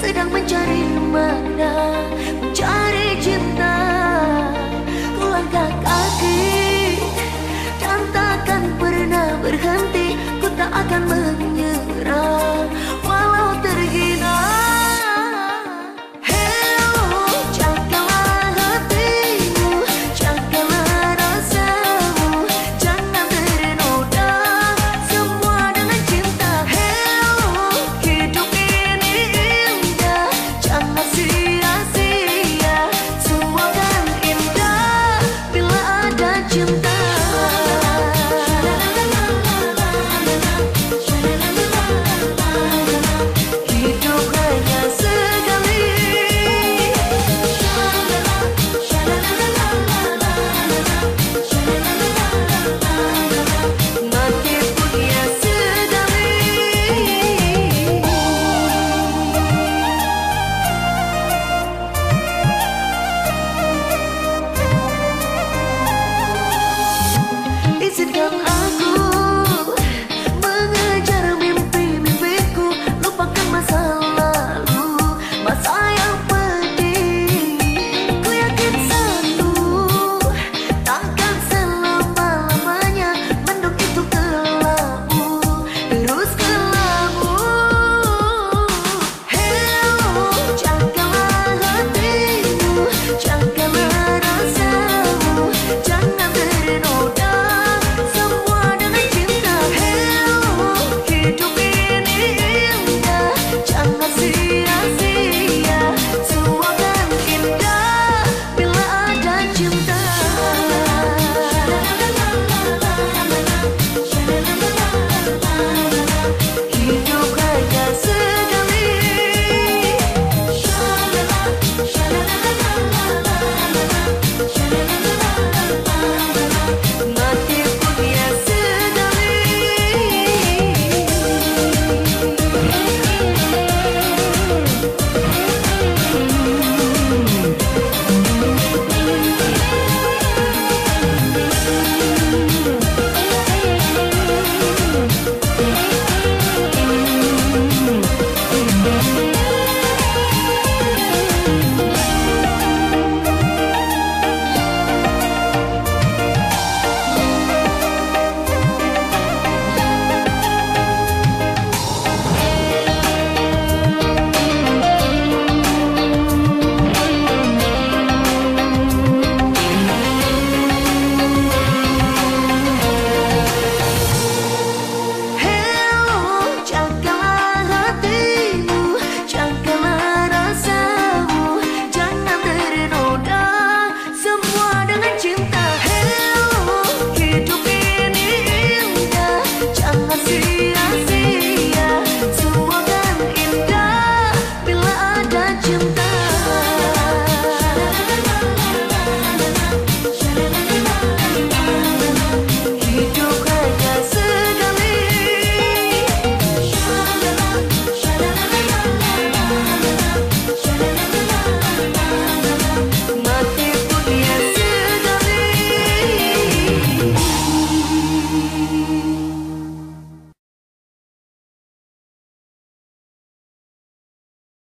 sedang mencari mana.